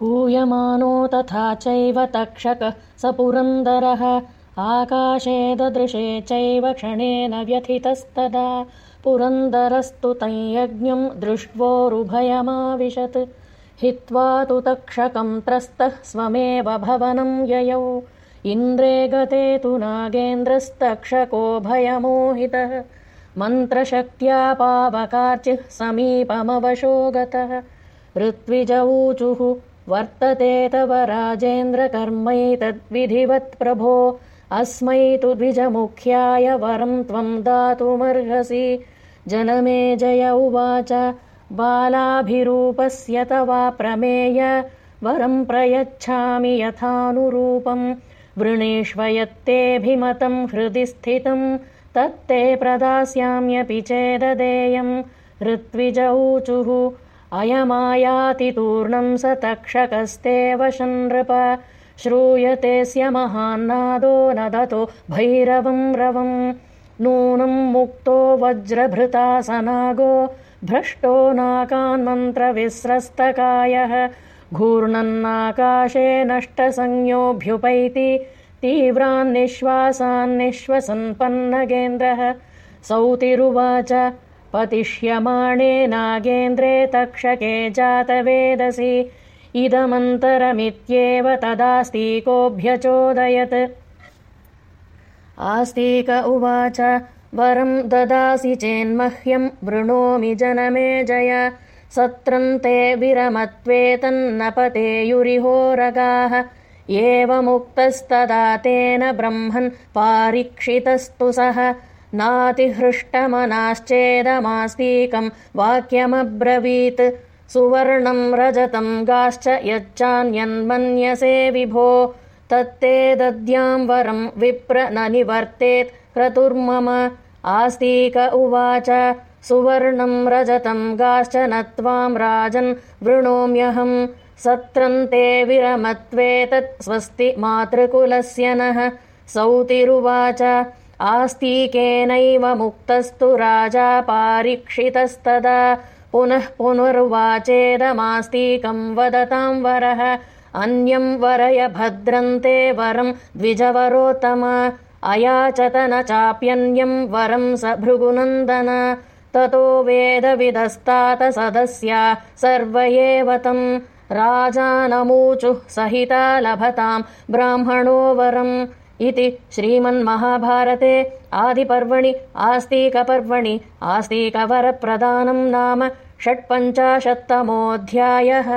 हूयमानो तथा चैव तक्षकः स पुरन्दरः। आकाशे ददृशे चैव क्षणेन व्यथितस्तदा। पुरन्दरस्तु तं यज्ञं दृष्ट्वोरुभयमाविशत्। हित्वा तु तक्षकं त्रस्तः स्वमेव भवनं ययौ। इन्द्रे गते तु नागेन्द्रस्तक्षको भयमोहितः। मन्त्रशक्त्या पावकार्चिः समीपमवशो गतः ऋत्विजऊचुः वर्तते तव राजेन्द्रकर्मैतद्विधिवत्प्रभो अस्मै तु द्विजमुख्याय वरं त्वं दातुमर्हसि। जनमे जय उवाच। बालाभिरूपस्य तवा प्रमेय। वरं प्रयच्छामि यथानुरूपं। वृणीष्वयत्तेऽभिमतं हृदि स्थितं। तत्ते प्रदास्याम्यपि चेददेयं। ऋत्विजऊचुः अयमायातितूर्णं स तक्षकस्तेव नृप श्रूयतेऽस्य महान्नादो नदतो भैरवं रवम् नूनं मुक्तो वज्रभृतासनागो। भ्रष्टो नाकान्मन्त्रविस्रस्तकायः। घूर्णन्नाकाशे नष्टसंज्ञोऽभ्युपैति। तीव्रान्निश्वासान्निश्वसन्पन्नगेन्द्रः। सौतिरुवाच पतिष्यमाणे नागेन्द्रे तक्षके जातवेदसि। इदमन्तरमित्येव तदास्तीकोऽभ्यचोदयत् आस्तीक उवाच वरं ददासि चेन्मह्यं वृणोमि जनमे जय। सत्रन्ते विरमत्वे तन्नपतेयुरिहोरगाः एवमुक्तस्तदा तेन ब्रह्मन् पारीक्षितस्तु सः नातिहृष्टमनाश्चेदमास्तीकं वाक्यमब्रवीत्। सुवर्णं रजतं गाश्च यच्चान्यन्मन्यसे विभो। तत्ते दद्यां वरं विप्र न निवर्तेत् क्रतुर्मम। आस्तीक उवाच सुवर्णं रजतं गाश्च न त्वां राजन् वृणोम्यहम् सत्रन्ते विरमत्वेतत् स्वस्ति मातृकुलस्य नः। सौतिरुवाच आस्तीकेनैव मुक्तस्तु राजा पारीक्षितस्तदा। पुनः पुनर्वाचेदमास्तीकं वदतां वरः। अन्यं वरय भद्रन्ते वरं द्विजवरोत्तम। अयाचत न चाप्यन्यं वरं स भृगुनन्दन ततो वेदविदस्तात सदस्या सर्व एव तम् राजानमूचुः सहिता लभतां ब्राह्मणो वरम् इति श्रीमन्महाभारते आदिपर्वणि आस्तीकपर्वणि आस्तीकवरप्रदानं नाम षट्पञ्चाशत्तमोऽध्यायः